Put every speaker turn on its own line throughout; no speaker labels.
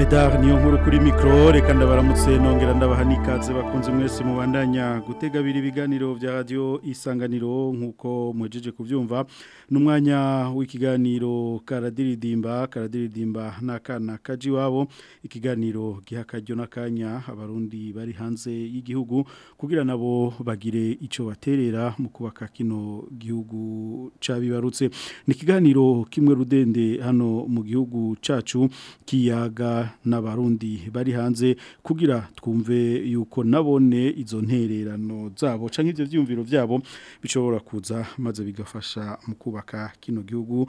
medari niyo nkuru kuri mikoro reka ndabaramutse nongera ndabaha n'ikaze bakunze mwese mubandanya. Gutega abiri ibiganiro bya radiyo isanganiro nk'uko muhejeje kubyumva n'umwanya w'ikiganiro karadiridimba karadiridimba n'akana kaji iwabo ikiganiro giha akaryo n'akanya abarundi bari hanze y'igihugu kugira nabo bagire icyo baterera mu kubaka kino gihugu cyabibarutse ni ikiganiro kimwe rudende hano mu gihugu cyacu kiyaga n'abarundi bari hanze kugira twumve yuko nabone izo ntererano zabo cyangwa ibyo byumviro byabo bishobora kuza maze bigafasha mu kubaka kino gihugu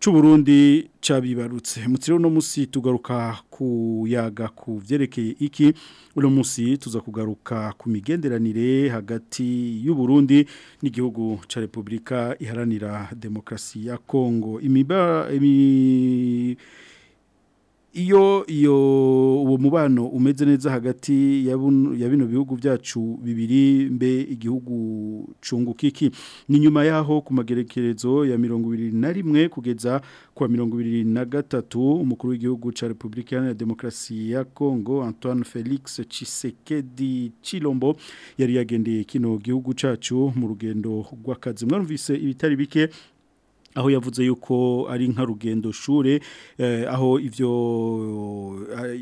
c'uburundi cabibarutse. Mutiro no musi tugaruka kuyaga ku vyerekeye iki uno musi tuza kugaruka ku migenderanire hagati y'u Burundi n'igihugu ca Republika iharanira demokrasi ya Kongo. Imiba imi iyo iyo uwo mubano umeze neza hagati ya bino bihugu byacu bibiri mbe igihugu cungukiki ni nyuma yaho ku magerekerezo ya mirongo ibiri na rimwe kugeza kwa mirongo ibiri na gatatu umukuru w'igihugu cya repubulika iharanira demokarasi ya kongo antoine felix Tshisekedi Chilombo yari yagendeye kino gihugu cyacu mu rugendo rw'akazi. Mwarumvise ibitari bike aho yavuze yuko ari nka rugendo shure aho ivyo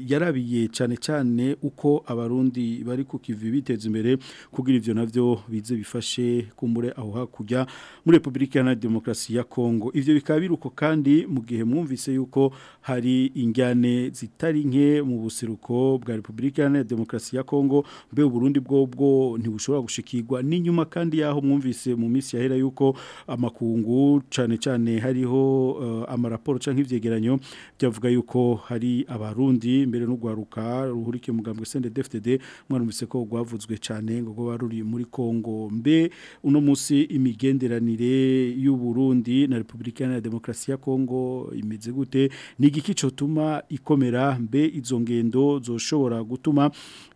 yarabiye cyane cyane uko abarundi bari ku kivi biteza imbere kugira ivyo navyo bize bifashe kumbure aho hakujya muri Republika ya Demokrasi ya Kongo. Ivyo bikaba biruko kandi mu gihe mwumvise yuko hari injyane zitari nke mu buseruko bwa Republika ya Demokrasi ya Kongo mbe Burundi bwo bwo ntibushobora gushikirwa. N'inyuma kandi yaho mwumvise mu minsi yahera yuko amakungu cyane cyane hariho uh, amaraporo canke ivyegeranyo byavuga yuko hari abarundi mbere no gwaruka ruhurike mugambwe CNDD-FDD mwarumvise ko gwavuzwe cyane ngo go baruri muri Kongo mbe uno musi imigenderanire y'u Burundi na Republika ya Demokrasi ya Kongo imeze gute? Ni igiki cotuma ikomera? Mbe izo ngendo zoshobora gutuma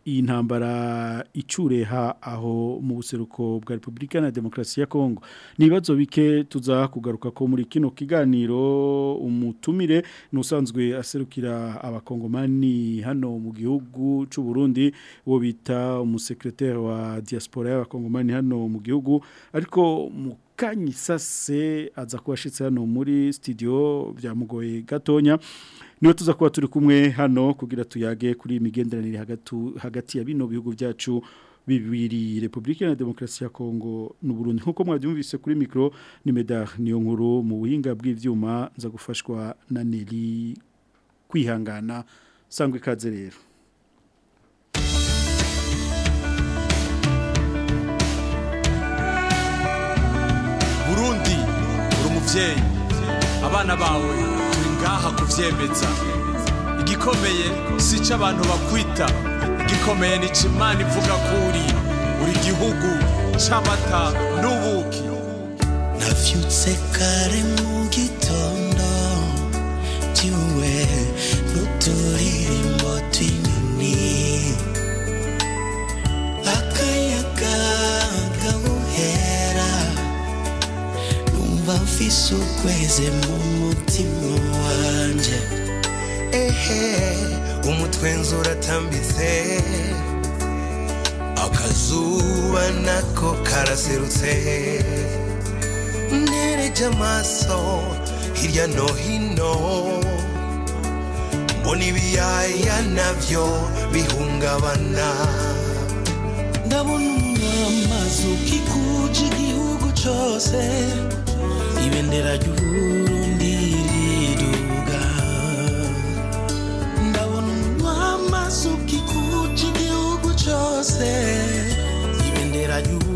iyi ntambara icureha aho mu buseruko bwa Republika na Demokrasi ya Kongo nibazo bike tuza kugaruka ko muri kino kiganiro umutumire nusanzwe aserukira abakongomani hano mu gihugu c'u Burundi wo bita umusekretari wa diaspora y'abakongomani hano mu gihugu. Ariko mu kanyisase aza kubashitse hano muri studio byamugoye gatonya. Ni we tuza kuba turi kumwe hano kugira tuyage kuri imigenderanire hagati ya bino bihugu byacu bibiri Republika ya Demokrasi ya Kongo n'u Burundi nk'uko mwabyumvise kuri micro ni Medar niyo nkuru mu buhinga bw'ivyuma nza gufashwa na Neli kwihangana. Sangwe kaze rero.
Burundi uri umuvyeyi. Abana bawe. Ngaha kuvyemeza. Igikomeye si cyo abantu bakwita. Igikomeye ni imana ivuga ko uri uri igihugu c'amata n'ubuki.
Navyutse kare mu gitondo tiwe n'uturirimbo tw'inyoni akayaga gahuhera numva mfise ukweze mu mutima wanje. Ehe umutwenzi uratambitse akazuba nako karaserutse nereje amaso hirya no hino. Mbona ibiyaya navyo bihungabana.
Ndabona umwamazi ukikuje igihugu cyose. Ibendera ry'uburundi riduga ndabona umwamazi ukikuje igihugu cyose. Ibendera ry'uburundi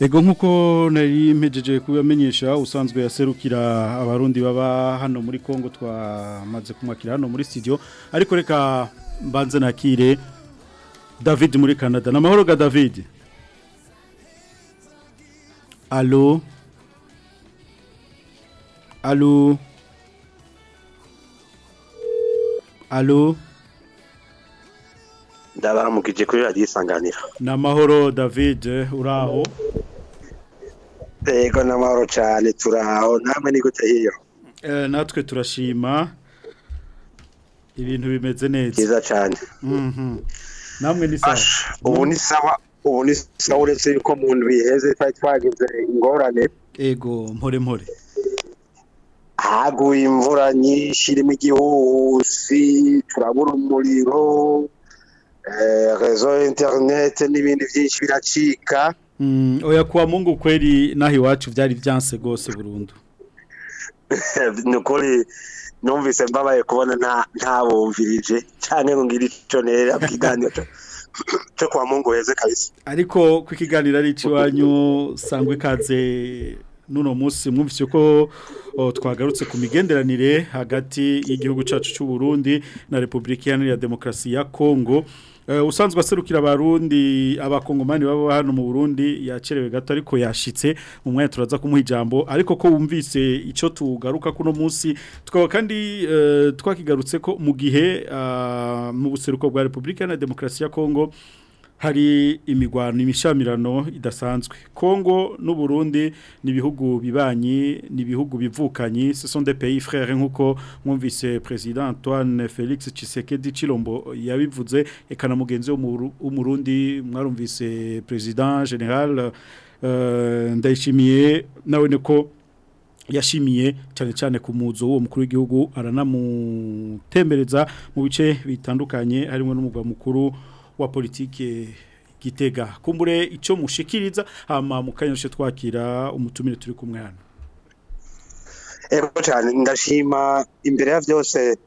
Ego nk'uko nari mpejeje kubamenyesha usanzwe yaserukira abarundi baba hano muri Kongo twamaze kumwakira hano muri studio. Ariko reka mbanze nakire David muri Canada. Namahoro ga David. Allo? Allo? Allo?
Ndabaramukije kuri radiyo isanganiro.
Namahoro David uraho
yego n'amahoro cyane turaho namwe ni gute hiyo?
Eh, natwe turashima. Ibintu bimeze neza.
Byiza cyane.
Mhm. namwe ni sawa.
Ubu ni sawa ubu ni sawa uretse yuko mu ndwi iheze twari twagize ingorane.
Ego mpore mpore.
Haguye imvura nyinshi irimo igihuhusi turabura umuriro. Rezo interinete n'ibindi byinshi biracika.
Mm, oya kuwa mungu kweli naho iwacu byari byanse gose burundu.
Ni ukuri numvise mbabaye kubona nta ntabumvirije cyane ngo ngire icyo nera bwiganiro cyo- cyo kwa mungu heze kabisa.
Ariko ku kiganiro ari ikiwanyu sangwe ikaze nuno munsi mwumvise ko twagarutse ku migenderanire hagati y'igihugu cyacu cy'u Burundi na Republika Iharanira Demokarasi ya Kongo Uh, usanzwe aserukira abarundi abakongomani baba hano mu Burundi yacerewe gato ariko yashitse mu mwanya turaza kumuha ijambo. Ariko ko wumvise ico tugaruka kuno munsi tukaba kandi uh, twakigarutse ko mu gihe mu buseruko bwa Republika Iharanira Demokarasi ya Kongo hari imigwano imishamirano idasanzwe. Kongo n'u Burundi ni ibihugu bibanyi ni ibihugu bivukanyi ce sont des pays frères nk'uko mwumvise president Antoine Felix Tshisekedi Chilombo yabivuze. Ekana mugenzi w'umurundi mwarumvise president general uh, ndayishimiye nawe niko yashimiye cyane cyane ku muzo w'uwo mukuru w'igihugu aranamutembereza mu bice bitandukanye harimo n'umugwa mukuru wa politike gitega kumbure icyo mushikiriza hama mukanyoshe twakira umutumire turi kumwe hano
ego cyane ndashima imbere ya byose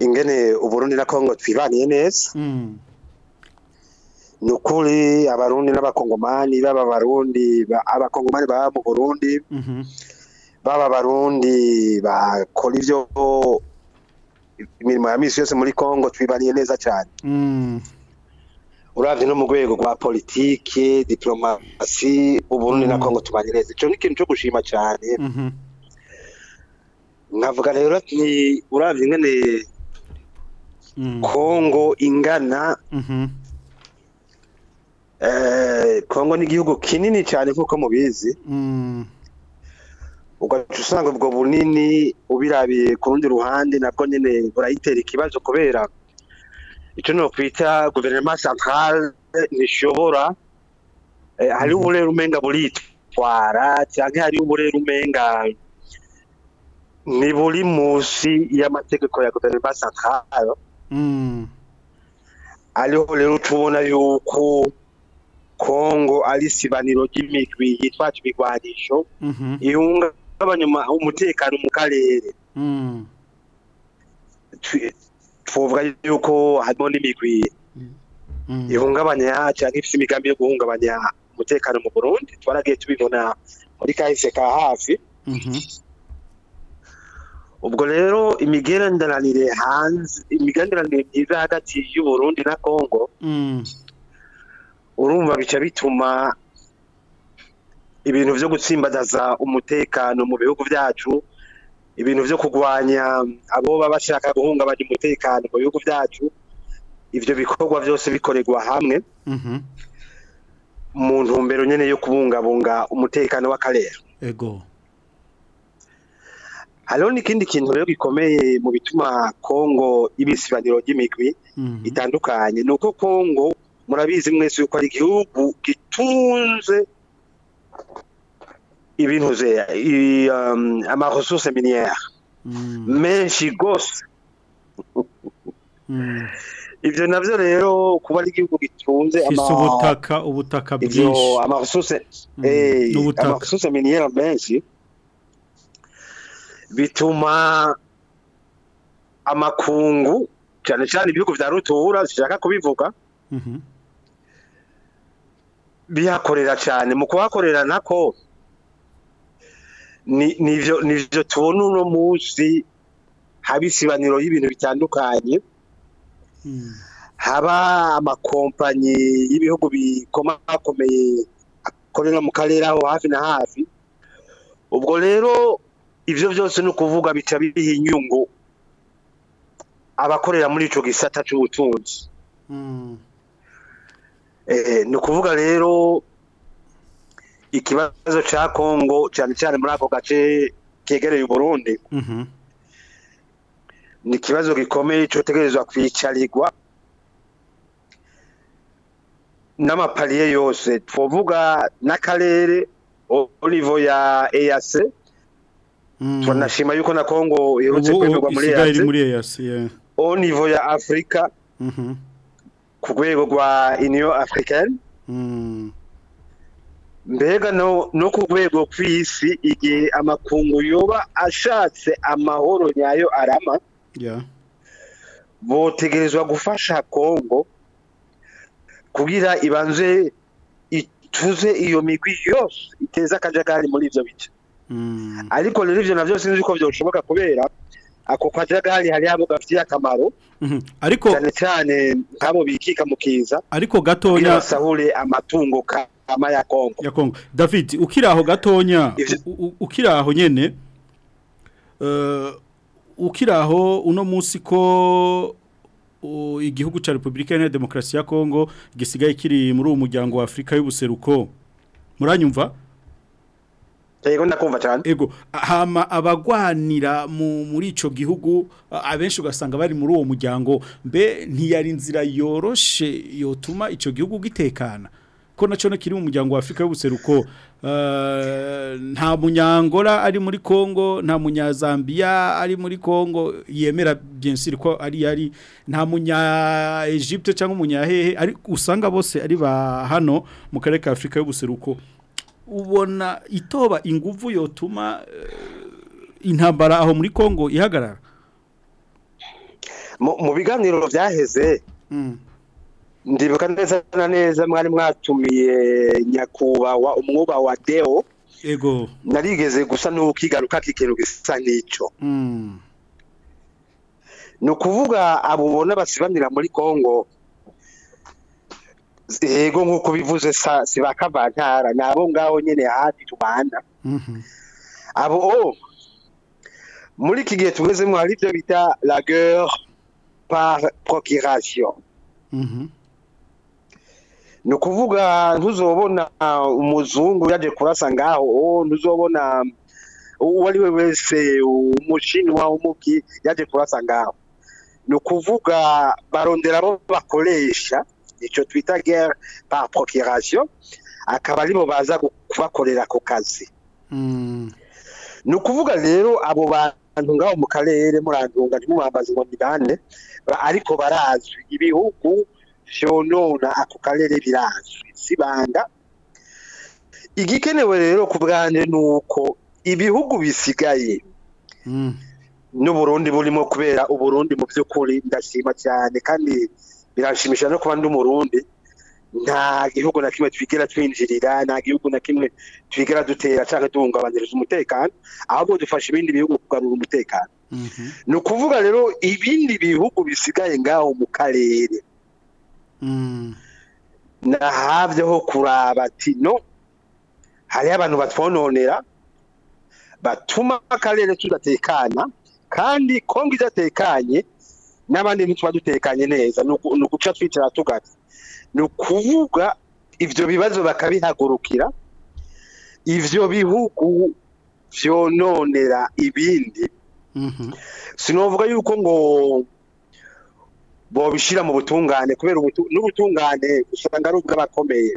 ingene uburundi na kongo twibaniye neza
Mm.
ni ukuri abarundi n'abakongomani baba abarundi ba- abakongomani baba mu burundi
Mhm.
baba abarundi bakora ibyo imirimo ya misi yose muri kongo twibaniye neza cyane
Mm.
uravye no mu rwego rwa politike diplomasi uburundi na kongo tubanye neza ico ni ikintu co gushima cyane
Mhm.
nkavuga rero ati uravye ingene
Mm.
kongo ingana
Mhm.
eh, kongo ni igihugu kinini cyane nk'uko mubizi
Mm.
Ugaca usanga ubwo bunini ubirabiye ku rundi ruhande nabwo nyine burayitera ikibazo kubera icyo nokwita guverinoma centrale ntishobora eh, hariho uburere umenga buritwara cyangwa hariho uburere umenga ni buri munsi y'amategeko ya guverinoma centrale
Mm.
ariho rero tubona yuko kongo ari isibaniro ry'imigwi yitwaje ibigwanisho
Mhm.
Ihungabanya uma- umutekano mu karere
Mm.
Twi- twovuga yuko harimo n'imigwi
Mm.
ihungabanya cyangwa ifite imigambi yo guhungabanya umutekano mu burundi twaragiye tubibona muri kahise ka hafi
Mhm.
ubwo rero imigenderanire hanze imigenderanire myiza hagati y'uburundi na kongo urumva bica bituma ibintu byo gutsimbadaza umutekano mu bihugu byacu ibintu byo kurwanya abo baba bashaka guhungabanya umutekano mu bihugu byacu ibyo bikorwa byose bikorerwa hamwe
Mhm.
mu ntumbero nyine yo kubungabunga umutekano w'akarere
Ego.
hariho n'ikindi kintu rero gikomeye mu bituma kongo ibisibaniro ry'imigwi
Mhm.
itandukanye ni uko kongo murabizi mwese yuko ari igihugu gitunze ibintu um, amaresource miniere
Mm.
menshi gose
Mm.
ivyo navyo rero kuba ari igihugu gitunze
ubutaka ubutaka bwinshi.
amaresource
Mm.
eh, amaresource miniere menshi bituma amakungu cyane cyane ibihugu vya rutura zishaka kubivuga. Bihakorera cyane mu kuhakorera nako ni nivyo nivyo tubona uno munsi haba isibaniro y'ibintu bitandukanye
Mm.
haba amakompanyi y'ibihugu bikomakomeye akorera mu karere aho hafi na hafi ubwo rero ivyo byose ni ukuvuga bica biha inyungu abakorera muri ico gisata c'ubutunzi
Mm.
Eh, ni ukuvuga rero ikibazo ca Kongo cyane cyane muri ako gace kegereye Burundi
Mhm.
ni ikibazo gikomeye cotegerezwa kwicarirwa n'amapariye yose twovuga n'akarere niveau ya EAC
Mm.
tunashima yuko na Kongo iherutse kwemerwa muri au niveau ya Afrika
Mhm.
Ku rwego rwa Union Africaine
Mm.
mbega no, no ku rwego kw'isi igihe amakungu yoba ashatse amahoro nyayo arama botegerezwa gufasha Kongo kugira ibanze ituze iyo migwi yose iteza akajagari muri ivyo bice
Mm.
ariko rero ivyo navyo sinzi ko vyoshoboka kubera ako kajagari hari abo gafitiye akamaro
Mhm. Ariko
cyane cyane nk'abo bikika mu kiza
ariko gatonya
basahure amatungo kama ya Kongo
ya Kongo. David ukiraho gatonya ukiraho nyene eh ukiraho uno munsi ko igihugu ca Republika Iharanira Demokarasi ya Kongo gisigaye kiri muri uwo muryango wa Afrika y'ubuseruko muranyumva
yego ndakumva cyane.
Ego hama abagwanira mu muri ico gihugu abenshi ugasanga bari muri uwo muryango mbe ntiyari inzira yoroshe yotuma ico gihugu gitekana. Ko naco kiri mu muryango wa Afrika y'ubuseruko eh, nta munyangora ari muri Kongo nta munyazambia ari muri Kongo yemera sûr ko ari yari nta munya Egypte cyangwa umunyahehe ari usanga bose ari ba hano mu karere ka Afrika y'ubuseruko. Ubona itoba inguvu yotuma eh, intambara aho muri Kongo ihagarara?
Mu biganiro byaheze ndibuka neza na neza mwari mwatumiye nyakubahwa umwuba wa deo.
Ego.
Narigeze gusa n'ukigaruka k'ikintu gisa n'icyo. Ni ukuvuga abo ubona basibanira muri congo yego nk'uko bivuze si ba kavantara ni abo ngaho nyine hafi tubana. Abo o muri iki gihe tugezemo hari ibyo bita la guerre par procuration. Ni ukuvuga ntuzobona umuzungu yaje kurasa ngaho o ntuzobona uwo ari we wese umushinwa umuki yaje kurasa ngaho. Ni ukuvuga barondera abo bakoresha icyo twita guerre par procuration. Akaba ari bo baza kubakorera ako kazi. Ni ukuvuga rero abo bantu ngaho mu karere murantunga ntimubambaze ngo ni bane ba- ariko barazwi. Ibihugu vyonona ako karere birazwi. Sibanga igikenewe rero ku bwanje ni uko ibihugu bisigaye n'uburundi burimo kubera uburundi mu by'ukuri ndashima cyane kandi biranshimisha no kuba ndi umurundi. Nta gihugu na kimwe twigera twinjirira nta gihugu na kimwe twigera dutera cyangwa duhungabanyiriza umutekano ahubwo dufasha ibindi bihugu kugarura umutekano. Ni ukuvuga rero ibindi bihugu bisigaye ngaho mu karere. Nahabyeho kuraba ati no hariho abantu batwononera batuma akarere tudatekana kandi kongo idatekanye n'abandi ntituba dutekanye neza. Ni uguca twicara tugata ni ukuvuga ibyo bibazo bakabihagurukira ivyo bihugu vyononera ibindi. Sinovuga yuko ngo bobishira mu butungane kubera ubutu- n'ubutungane usanga ari ubw'abakomeye.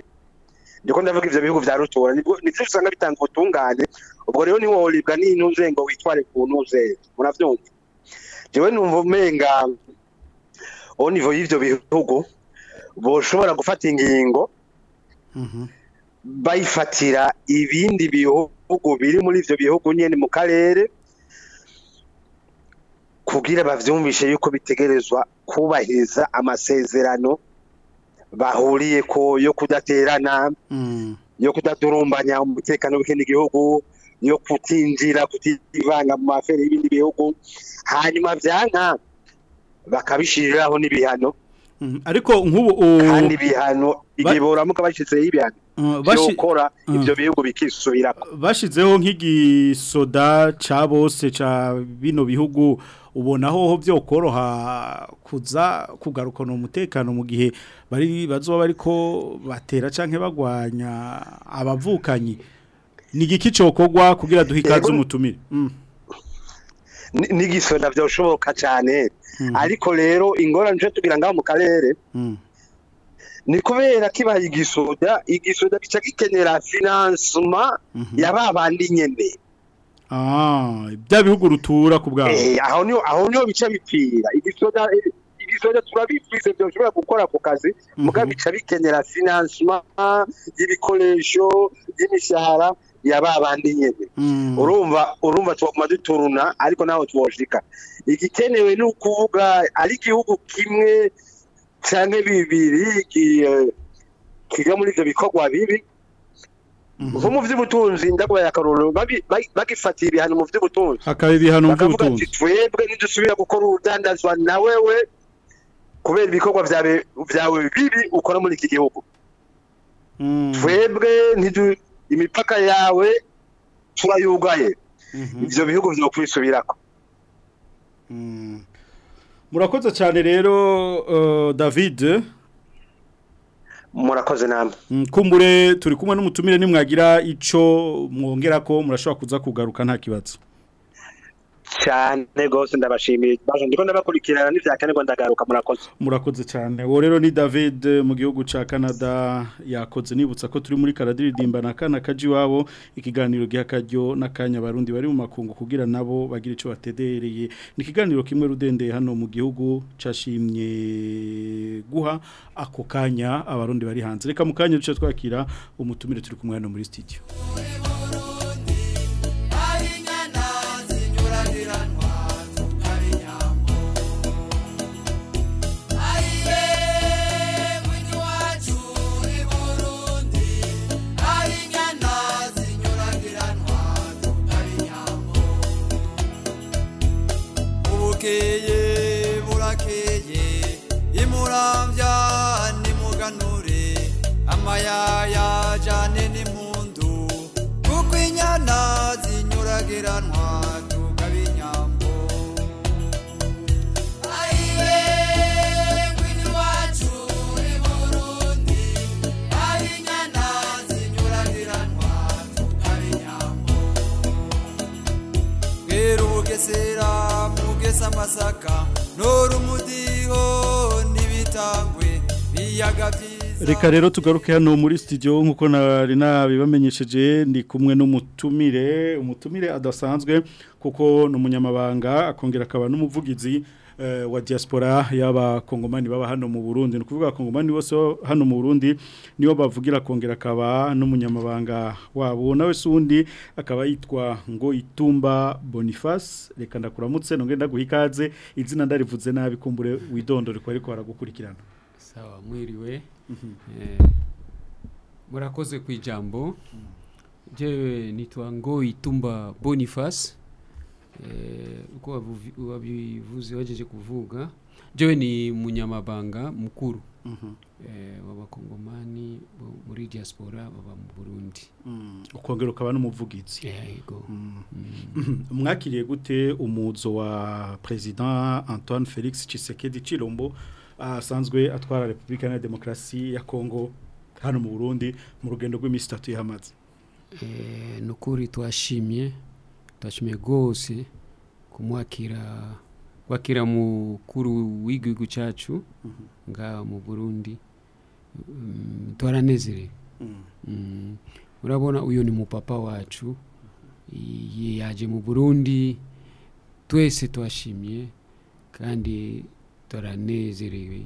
Ndiko ndavuga ivyo bihugu vya rutura. Nibwo- nivyo usanga bitanga ubutungane ubwo rero ntiworibwa n'intuze ngo witware ku ntuze muravyumva? Jewe numva umenga au niveau y'ivyo bihugu boshobora gufata ingingo bayifatira ibindi bihugu biri muri ivyo bihugu nyene mu karere kugira bavyumvishe yuko bitegerezwa kubahiriza amasezerano bahuriye ko yo kudaterana yo kudadurumbanya umutekano w'ikindi gihugu yo kutinjira kutivanga mu mafere y'ibindi bihugu. Hanyuma vyanka bakabishiriraho n'ibihano.
Ariko nk'ubu
kandi ibihano igihe boramuka bashizeho ibihano.
Bashi-
vyokora
uh.
ivyo bihugu bikisubirako.
Bashizeho nk'igisoda ca bose ca bino bihugu. Ubona hoho byokoroha kuza kugarukana umutekano mu gihe bari bazoba bariko batera canke bagwanya abavukanyi ni igiki cokogwa kugira duhe ikaze umutumire? Mm.
Ni- n'igisonda vyoshoboka cane. Ariko rero ingorane tuje tugira ngaho mu karere.
Mm.
ni kubera kibaye igisoda igisoda gica gikenera finansema ya ba bandi nyene.
Ah, bya bihugu rutura ku bwabo.
Eh, aho ni ho bica bipfira. Igisoda igisoda turabifise byoshobora gukora ku kazi muga bica bikenera finansema y'ibikoresho y'imishahara. Ya ba bandi nyene urumva urumva twaguma duturuna ariko naho twoshika. Igikenewe ni ukuvuga ari igihugu kimwe canke bibiri ki- kiga muri ivyo bikorwa bibi. Nko mu vy'ubutunzi ndakubaye akarorero babi- bagi- bagifatiye ibihano mu vy'ubutunzi.
Hakaba ibihano mu by'ubutunzi.
twebwe ntidusubira gukora urudandazwa na wewe kubera ibikorwa vyawe bibi ukora muri iki gihugu. Twebwe ntidu imipaka yawe turayugaye ivyo bihugu vyokwisubirako
Murakoze cyane rero uh, David.
Murakoze namwe.
Kumbure turi kumwe n'umutumire nimwagira ico mwongera ko murashobora kuza kugaruka nta kibazo.
Cyane gose ndabashimiye baje ndiko ndabakurikirana n'ivyakenerwa ndagaruka murakoze
Murakoze cyane. Uwo rero ni David eh, mu gihugu ca Canada yakoze nibutsa ko turi muri Karadiridimba na kana kaji wabo ikiganiro gihakaryo nakanya barundi bari mu makungu kugira nabo bagira ico batedereye. Ni ikiganiro kimwe rudendeye hano mu gihugu cashimye guha ako kanya abarundi bari hanze. Reka mu kanya duce twakira umutumire turi kumwe hano muri studio.
murakeye murakeye imuramvya nimuganure amayaya jane n'impundu kuko inyana zinyuragiranwa mugesa amasaka nora umudiho n'ibitangwe biyaga byiza.
Reka rero tugaruke hano muri studio nk'uko nari nabibamenyesheje ndi kumwe n'umutumire umutumire adasanzwe kuko ni umunyamabanga akongera akaba n'umuvugizi wa diaspora y'abakongomani baba hano mu Burundi. Ni ukuvuga abakongomani bose bo hano mu Burundi niyo bavugira akongera akaba n'umunyamabanga wabo. Nawe sundi akaba yitwa ngo itumba Boniface. Reka ndakuramutse nongere ndaguha ikaze. Izina ndarivuze nabi kumbure widondore ko ariko baragukurikirana
sawa mwiriwe Eh, murakoze ku ijambo. Jewe nitwa ngo itumba boniface. Eh, uko wabuvi- wabivuze wajeje kuvuga jewe ni munyamabanga mukuru. Eh, w'abakongomani muri diaspora baba mu burundi.
Ukongera ukaba n'umuvugizi
yego
mwakiriye gute umuzo wa president Antoine Felix Tshisekedi Chilombo asanzwe atwara Republika ya Demokarasi ya Kongo hano mu Burundi mu rugendo rw'imisi itatu yahamaze?
Eh, nukuri twashimye. Twashimye rwose kumwakira kwakira mukuru w'igihugu cyacu ngaha mu burundi. Mm, twaranezerewe Mm, urabona uyu ni mupapa wacu. Yaje mu burundi. Twese twashimye kandi turanezerewe.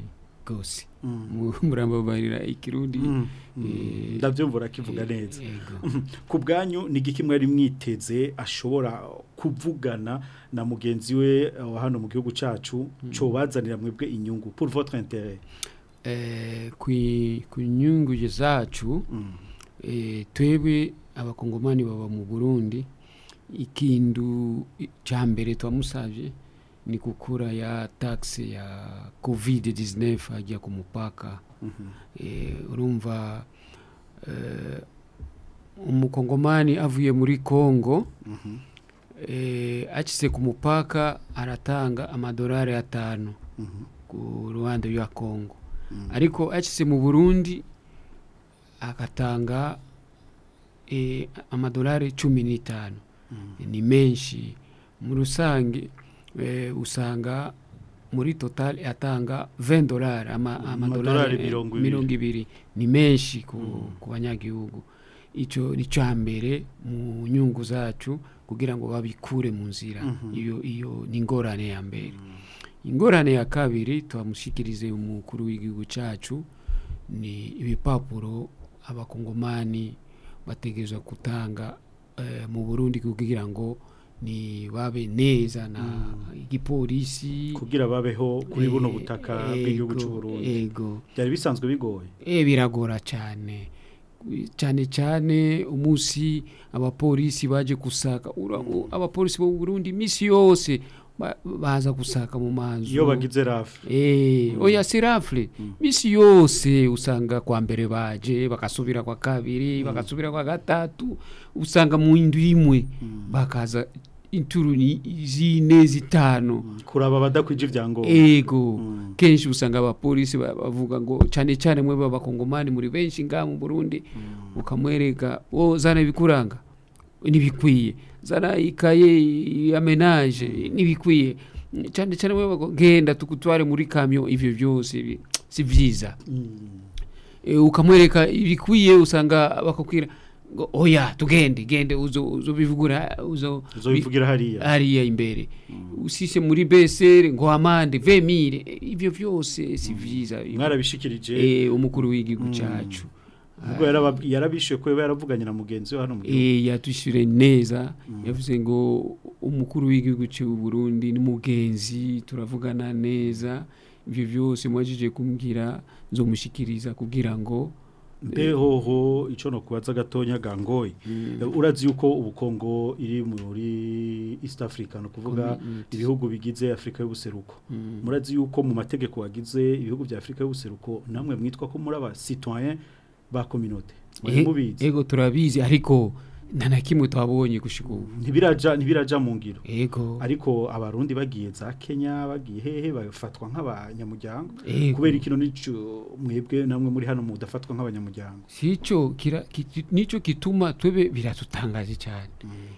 Rwose
Mm.
murambabarira ikirundi
Mm.
eh,
ndabyumva urakivuga
eh,
neza. ku bwanyu ni igiki mwari mwiteze ashobora kuvugana na mugenzi we eh, wa hano mu gihugu cyacu cyo bazanira mwebwe inyungu pour votre intérêt?
Eh, ku nyungu zacu eh, twebwe abakongomani baba mu burundi. Ikintu cya mbere twamusabye ni kukura ya taxe ya covid 19 ajya ku mupaka eh, urumva eh, umukongomani avuye muri congo eh, akize ku mupaka aratanga amadolari atanu ku ruhande rwa congo. Ariko akize mu burundi agatanga eh, amadolari cumi n'itanu. Ni menshi. Mu rusange usanga muri total atanga 20 dolari ama,
Amadolari
amadolari eh,
mirongo ibiri.
ni menshi ku, ku banyagihugu. Icyo ni cya mbere mu nyungu zacu kugira ngo babikure mu nzira.
Mhm.
iyo iyo ni ingorane ya mbere. Ingorane ya kabiri twamushyikirize umukuru w'igihugu cyacu ni ibipapuro abakongomani bategerezwa gutanga eh, mu burundi kugira ngo ni babe neza na igipolisi.
Kugira babeho kuri buno butaka bw'igihugu cy'u Burundi.
ego.
Byari bisanzwe bigoye?
Eh biragora cyane cyane cyane umunsi abapolisi baje gusaka. U- abapolisi bo Burundi misi yose ba- baza gusaka mu manzu
iyo bagize rafi
eh oya si rafle. Misi yose usanga kwa mbere baje bakasubira kwa kabiri bakasubira kwa gatatu usanga mu indu imwe bakaza inturu ni zine zitanu
kuraba abadakwije ibyangombwa
ego. Kenshi usanga abapolisi ba- bavuga ngo cyane cyane mwe b'abakongomani muri benshi ngaha mu burundi ukamwereka wo zana ibikuranga ntibikwiye. Zana ikaye ya menage ntibikwiye. Cyane cyane mwe bago- genda tukutware muri kamyo ivyo byose si byiza Eh, ukamwereka ibikwiye usanga bakakubwira ngo oya tugende gende uzo uzobivugura uzo
Uzobivugira hariya.
hariya imbere. Usise muri besere ngo amande vemire. Ivyo byose si vyiza.
Mwarabishikirije.
Eh umukuru w'igihugu cyacu
ubwo yaraba- yarabishuye ko yaravuganye na mugenzi we hano mu gihugu.
Eh yatushyire neza. Yavuze ngo umukuru w'igihugu cy'u Burundi ni mugenzi turavugana neza. Ivyo byose mwajije kumbwira nzomushikiriza kugira ngo
mbehoho icyo no kubaza gatonya gangoyi urazi yuko ubukongo iri muri East Africa no kuvuga
Community.
ibihugu bigize Afrika y'ubuseruko.
Mm.
murazi yuko mu mategeko wagize ibihugu bya Afrika y'ubuseruko namwe mwitwa ko muri aba citoyen ba communauté.
Eh, ego turabizi ariko nta na kimwe twabonye gushika ubu?
Ntibiraja mu ngiro.
Yego.
Ariko abarundi bagiye za Kenya bagiye hehe bafatwa nk'abanyamuryango. Kubera ikintu nico mwebwe namwe muri hano mudafatwa nk'abanyamuryango.
Sico kira kiti- nico kituma twebe biratutangaje cyane.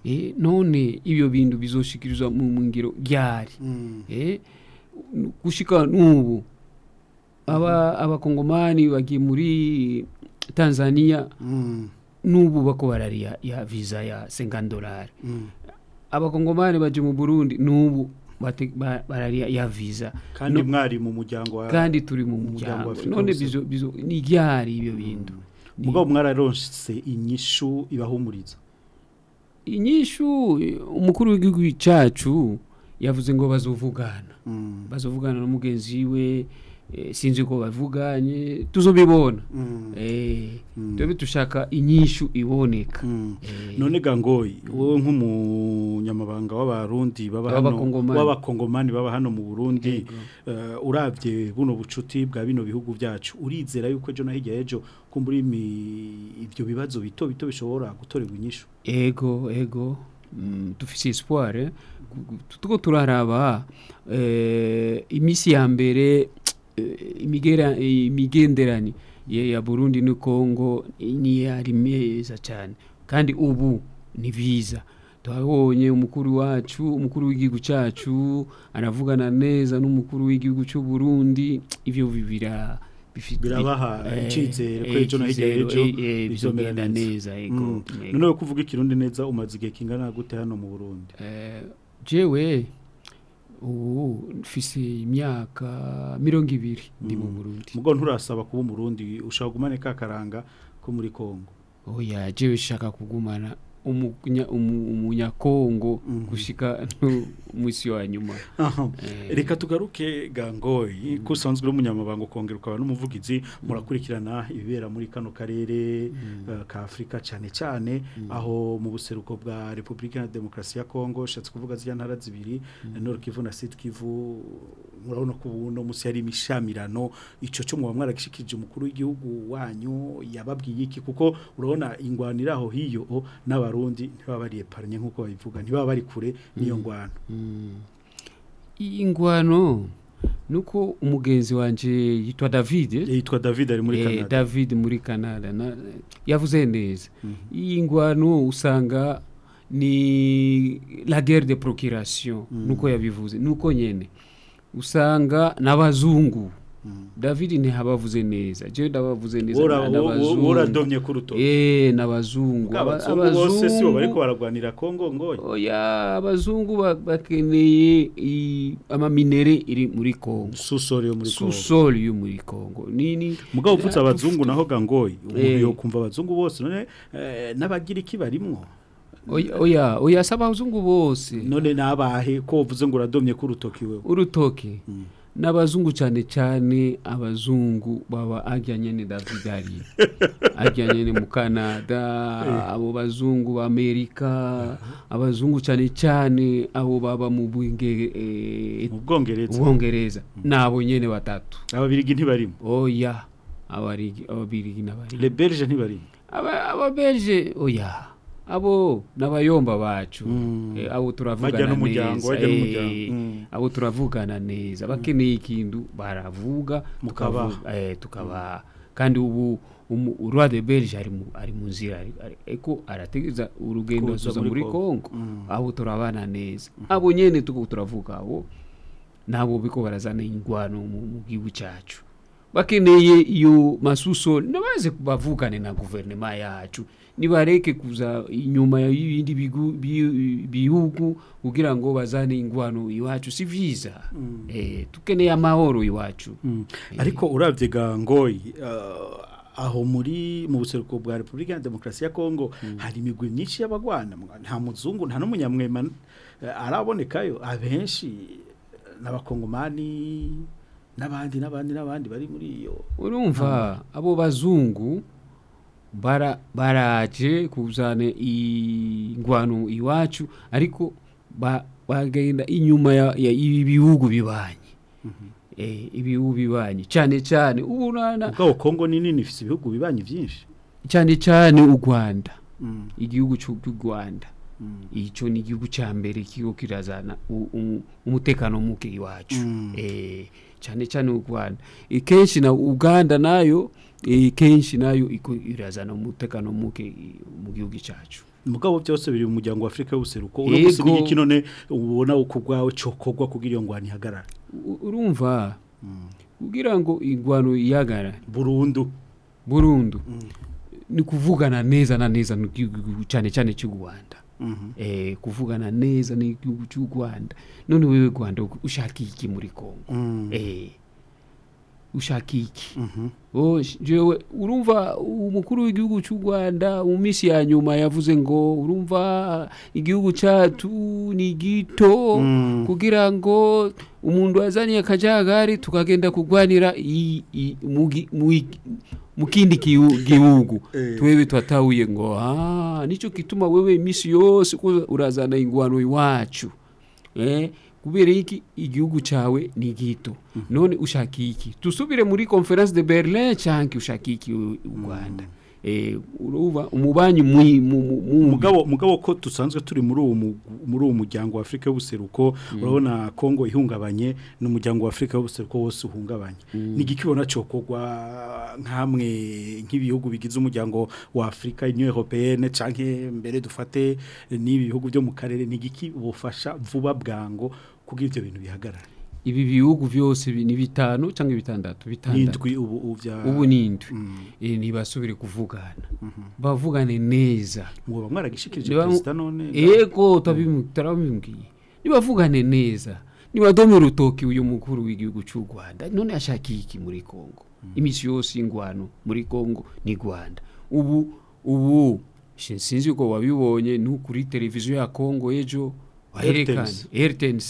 Eh none ibyo bintu bizoshikirizwa mu ngiro ryari? Eh n- gushika nubu aba abakongomani bagiye muri Tanzania nubu bako bararia ya visa ya 50 dollars. Abakongomani baje mu Burundi nubu bate- ba- bararia ya visa.
Kandi mwari mu muryango
kandi turi mu
muryango
none bizo bizo ni ryari ibyo bintu?
Mugabo mwararonse inyishu ibahumuriza.
Inyishu umukuru w'igihugu cyacu yavuze ngo bazovugana bazovugana na mugenzi we sinzi ko bavuganye. Tuzobibona eh twebwe dushaka inyishu iboneka. Eh,
none gangoyi wowe nk'umunyamabanga w'abarundi baba hano
W'abakongomani.
w'abakongomani baba hano mu Burundi eh, uravye buno bucuti bwa bino bihugu byacu. Urizera yuko ejo na hirya y'ejo kumbura ibyo bibazo bito bito bishobora gutorerwa inyishu?
Ego ego mm, eh. Gu- gu- tuko turaraba eh, imisi ya mbere imigera imigenderani ya Burundi ni Kongo ni yari meza cyane. Kandi ubu ni biza twabonye umukuru wacu umukuru w'igihugu cyacu anavugana neza n'umukuru w'igihugu cy'u Burundi. Ivyo bibira
birabaha
eh,
icizere ko
eh,
ejo na hirya y'ejo.
eh,
bizomera
neza.
Mm.
ego.
none wo kuvuga ikirundi neza umaze igihe kingana gute hano mu Burundi?
Eh, jewe ubu mfise imyaka mirongo ibiri ndi mu Burundi.
Mugo nturasaba kuba umurundi ushaka gumane ka karanga ko muri Kongo
oya jewe shaka kugumana. Umunyakongo gushika umunsi wa nyuma. Eh,
reka tugaruke gangoyi ko usanzwe uri umunyamabanga ukongera ukaba n'umuvugizi murakurikirana ibibera muri kano karere eh, ka afurika cyane cyane aho mu buseruko bwa repubulika na demokarasi ya kongo ushatse kuvuga ziriya ntara zibiri nord kivu na sud kivu murabona ko ubu no munsi hari imishamirano icyo cyo muba mwaragishikirije umukuru w'igihugu wanyu yababwiye iki? Kuko urabona ingwanira aho hiyo n'abarundi ntibaba bari eparanye nk'uko babivuga ntibaba bari kure n'iyo ngwano.
Iyi ngwano nuko umugenzi wanje yitwa David
yitwa David ari muri
Eh,
Canada.
David muri Canada na, yavuze neza. Iyi ngwano usanga ni la guerre de procuration nuko yabivuze nuko nyene. Usanga n'abazungu. David ntihabavuze neza. Je ndabavuze neza
woradomye ku rutoki.
eh n'abazungu. Aba-
abazungu bose si bo bariko
abazungu
baragwanira Kongo ngoyi
oya abazungu ba- bakeneye amaminere iri muri Kongo
susole yo muri Kongo
susole yo muri Kongo nini?
Mugabo upfutse abazungu naho gangoyi umuntu
Eh.
yo kumva abazungu bose none eh, n'abagira iki barimwo?
Oya oya oya saba abazungu bose
none nabahe ko uvuze ngo uradomye ku rutoki wewe?
Urutoke n'abazungu cyane cyane abazungu baba ajyanye ni David ari ajyanye ni mu Canada abo bazungu ba Amerika abazungu cyane cyane abo baba mu eh,
Bwongereza.
Ubwongereza nabo nyene batatu.
Ababirigi ntibarimo?
Oya ababirigi n'abari
le belge ntibarimo?
Aba ababelge oya. Abo n'abayomba bacu. Eh, abo
Bajya
turavugana
n'umuryango,
neza.
bajya n'umuryango.
eh,
Mm.
abo turavugana neza. Bakeneye ikintu baravuga tukavuga, eh, tukabaha kandi ubu umu- roi de belge ari mu nzira ari- ari- eko arategeza urugendo azoza
muri Congo.
Kongo
Mm.
abo turabana neza. Abo nyene tuko turavuga abo nabo biko barazana ingwano mu mu gihugu cyacu bakeneye iyo masuso nabaze bavugane na guverinoma yacu. Nibareke kuza inyuma y'ibindi bihugu kugira ngo bazane ingwano iwacu. Si vyiza. Eh, tukeneye amahoro iwacu.
Ariko uravye gangoyi uh, aho muri mu buseruko bwa Republika ya Demokarasi ya Kongo hari imigwi myinshi y'abagwana. Nta muzungu nta n'umunyamwema eh, arabonekayo. Abenshi eh, n'abakongomani n'abandi n'abandi n'abandi bari muri iyo.
Urumva abo bazungu bara baraje kuzana ingwano iwacu ariko ba- bagenda inyuma ya, ya ibi bihugu bibanye eh ibihugu bibanye cyane cyane ubu nana
Kongo ni nini ifite ibihugu bibanye byinshi.
Cyane cyane u Rwanda. Igihugu cy'u Rwanda. Icyo ni igihugu cya mbere kigo kirazana umutekano muke iwacu. Eh cyane cyane u Rwanda kenshi na Uganda na yo kenshi na yo irazana umutekano muke mu gihugu cyacu.
Mugabo byose biri mu muryango wa Afrika y'ubuseruko uramusi n'iki none ubona uko bwawe cokogwa kugira iyo ngwani hagarara
U- urumva? Kugira ngo ingwano yagara.
Burundu.
Burundu. Ni kuvugana neza na neza cyane cyane cy'u Rwanda. Kuvugana neza n'igihugu cy'u Rwanda none wewe Rwanda ushaka iki muri Kongo
Mm.
eh ushaka iki jewe urumva umukuru w'igihugu cy'u Rwanda mu minsi ya nyuma yavuze ngo urumva igihugu cyacu ni gito kugira ngo umuntu azanye akajagari tukagenda i- mu kindi gihu- gihugu.
Eh.
twebe twatahuye ngo ah nico kituma wewe imisi yose urazana ingwano iwacu. Eh? Kubera iki? Igihugu cyawe ni gito. None ushaka iki? Tusubire muri conference de Berlin cyangwa ushaka iki u u Rwanda? Eh uruva umubanyi
mugabo mugabo ko dusanzwe turi muri uwo mu- muri uwo muryango wa Afrika y'ubuseruko urabona Kongo ihungabanye n'umuryango wa Afrika y'ubuseruko wose uhungabanye. Ni igikibona cokogwa nkamwe nk'ibihugu bigize umuryango wa Afrika Union Européenne canke mbere dufate n'ibi bihugu byo mu karere. Ni igiki bufasha vuba bwango kugira ivyo bintu bihagarara.
Ibi bihugu byose ni bitanu cyangwa bitandatu? Bitandatu.
Ubu ubu
ni indwi. Eh ntibasubire kuvugana. Bavugane neza.
Muba mwaragishikirije
Niba-
perezida none
yego turabimbwiye nibavugane neza. Nibadome urutoki uyu mukuru w'igihugu cy'u Rwanda. None ashaka iki muri Kongo? Imisi yose ingwano muri Kongo ni Rwanda. Ubu ubu sinzi ko wabibonye ni kuri televiziyo ya Kongo ejo. Baherekanye RTNC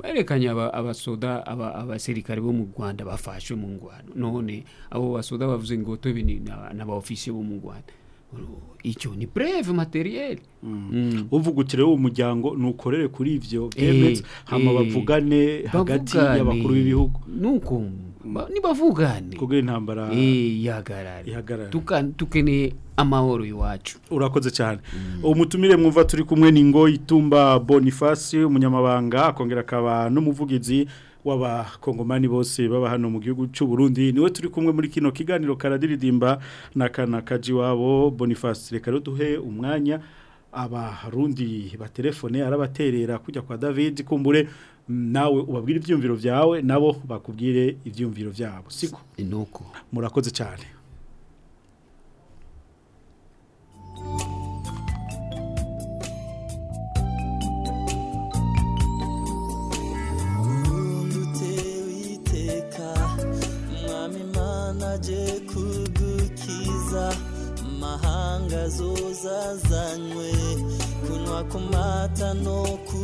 baherekanye aba- abasoda aba- abasirikare bo mu Rwanda bafashwe mu ngwano none abo basoda bavuze ngo tobi ni n'aba ofisiye bo mu Rwanda. Icyo ni breve materiel.
Uvuga uti rero umuryango nukorere kuri ivyo. Byemetse hama bavugane hagati y'abakuru b'ibihugu.
Nuko ba- nibavugane
kugira intambara ihagarare.
tukeneye amahoro iwacu.
Urakoze cyane. Umutumire mwumva turi kumwe n'ingo itumba Boniface umunyamabanga akongera akaba n'umuvugizi w'abakongomani bose baba hano mu gihugu cy'u Burundi. Niwe turi kumwe muri kino kiganiro karadiridimba na kana kaji wabo Boniface reka duhe umwanya. Abarundi batelefone arabaterera kujya kwa David kumbure. mm, nawe ubabwire ivyumviro vyawe nabo bakubwire ivyumviro vyabo siko?
Nuko
murakoze cyane.
Iteka umwami imana aje kudukiza amahanga zoza azanywe kunywa ku mata no ku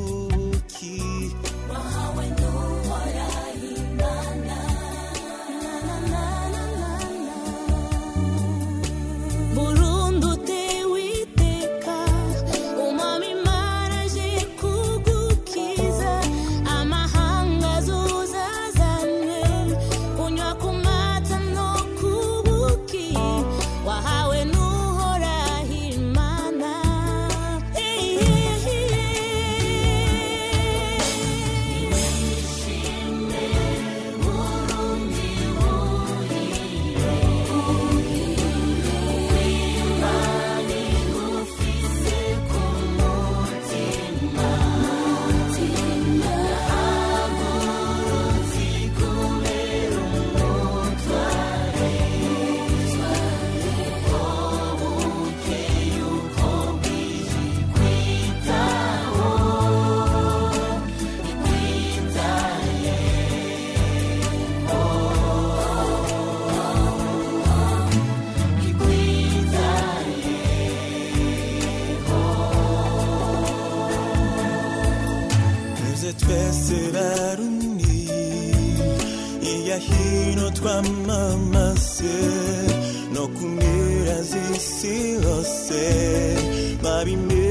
twamamaze no kumira z'isi hose babimenye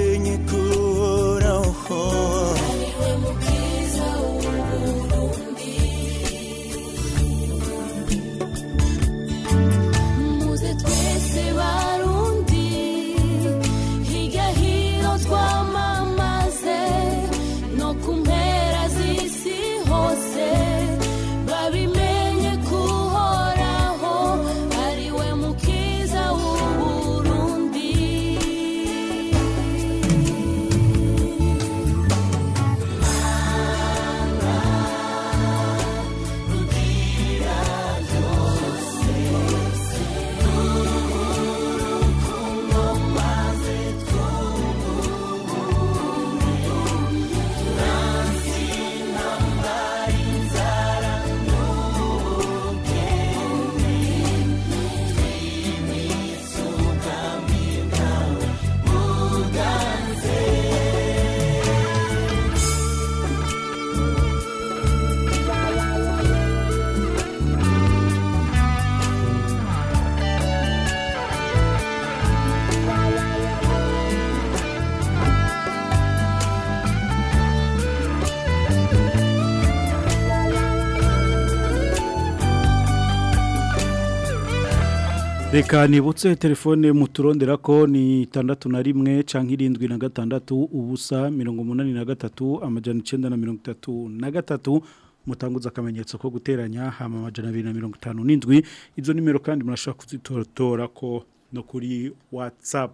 Reka nibutse telefone muturondera ko ni itandatu na rimwe canke irindwi na gatandatu ubusa mirongo umunani na gatatu icenda na mirongo itatu na gatatu. Mutanguza akamenyetso ko guteranya hama amajana abiri na mirongo itanu n'indwi. Izo nimero kandi murashobora kuzitotora ko no kuri whatsapp.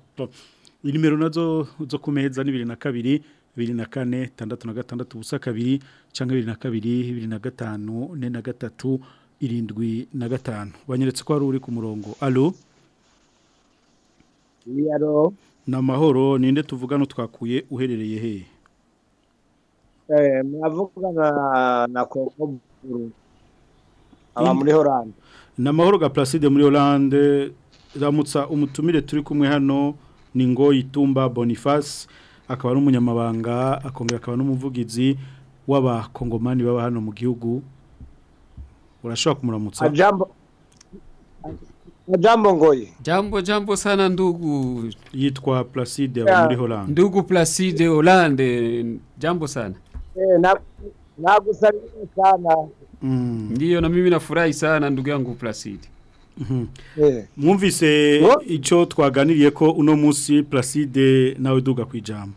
Inimero na zo zo ku meza ni bibiri na kabiri bibiri na kane tandatu na gatandatu ubusa kabiri canke bibiri na kabiri bibiri na gatanu ne na gatatu. Irindwi na gatanu. Banyeretse ko hari uri ku murongo. Alo
alo
ni amahoro ninde tuvugana twakuye uherereye hehe
eh mwavugana na Kongo Buru aba muri Hollande.
Ni amahoro ga Placide muri Hollande. Ramutsa umutumire turi kumwe hano ni ngo itumba Boniface. Akaba ari umunyamabanga akongera akaba n'umuvugizi w'abakongomani baba hano mu gihugu. Urashobora kumuramutsa.
Jambo Jambo ngoye
Jambo jambo sana ndugu.
Yitwa Placide yeah. muri Hollande.
Ndugu Placide Hollande jambo sana.
Eh na nagusalimia sana.
Mm.
Ndiyo na mimi nafurahi sana ndugu yangu Placide.
Mhm. mwumvise ico twaganiriye ko uno munsi Placide nawe duga ku ijambo.